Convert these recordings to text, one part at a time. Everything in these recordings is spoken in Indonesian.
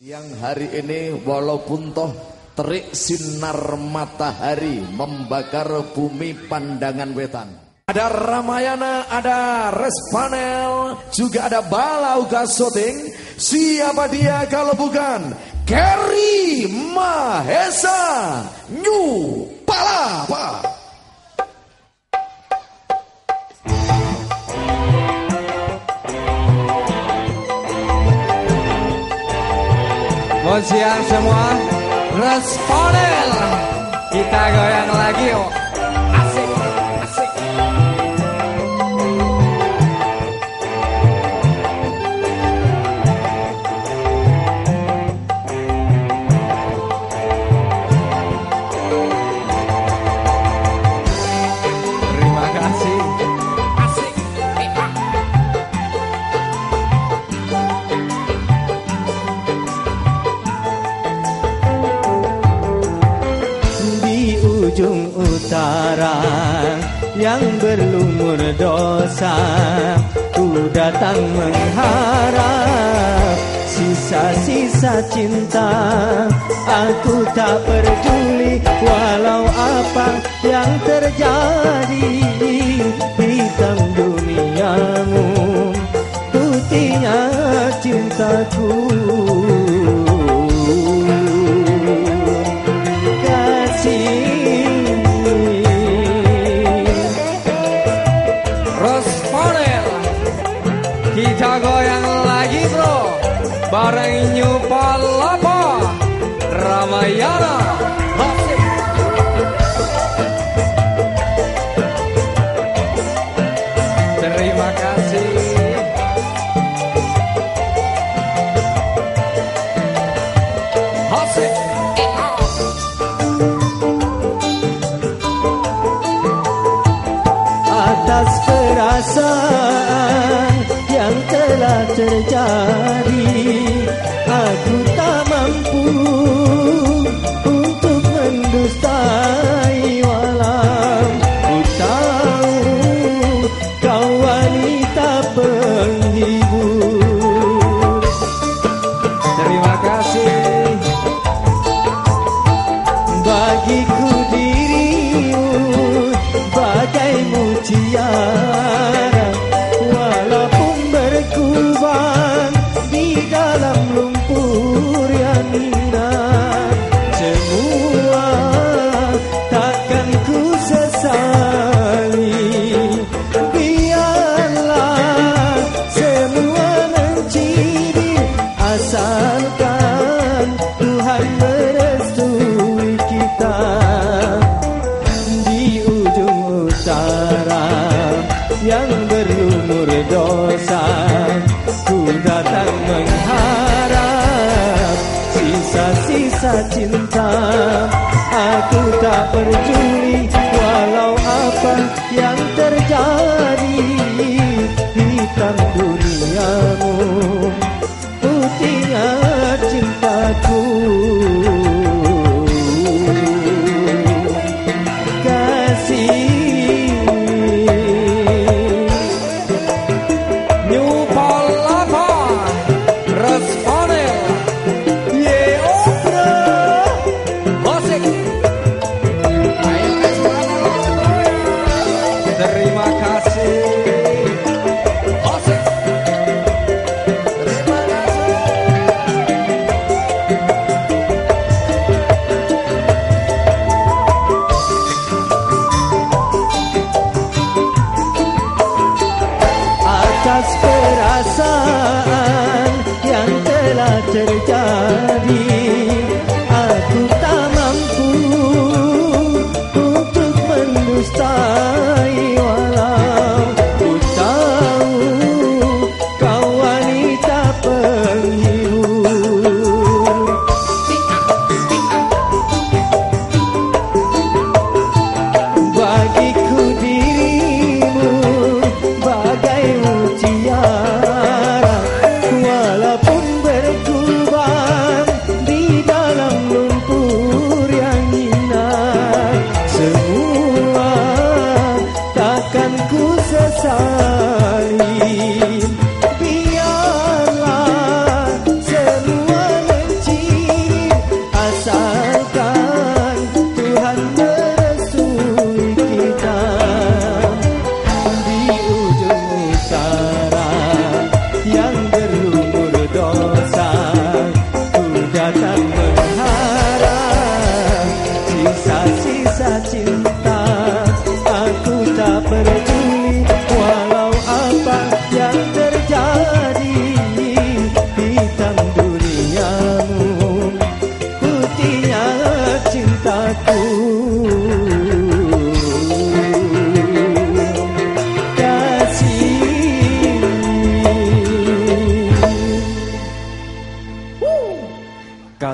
Yang hari ini walaupun toh terik sinar matahari membakar bumi pandangan wetan. Ada Ramayana, ada Respanel, juga ada Balau Gasoting. Siapa dia kalau bukan Kerry Mahesa New Palapa. Siang semua. Responden Kita goyang lagi yuk utara yang berlumur dosa ku datang mengharap sisa-sisa cinta. Aku tak peduli walau apa yang terjadi hitam duniamu. Putihnya cintaku Responden Kita goyang lagi bro Bareng New Palapa Ramayana. Terima kasih Asik. Telah terjadi. Aku tak mampu untuk mendustai walau ku tahu kau wanita penghibur. Terima kasih bagiku dirimu bagai mutiara utara yang berlumur dosa ku datang mengharap sisa-sisa cinta. Aku tak peduli walau apa yang terjadi hitam duniamu telah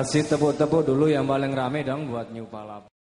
kasih tepuk-tepuk dulu yang paling rame dong buat New Palapa.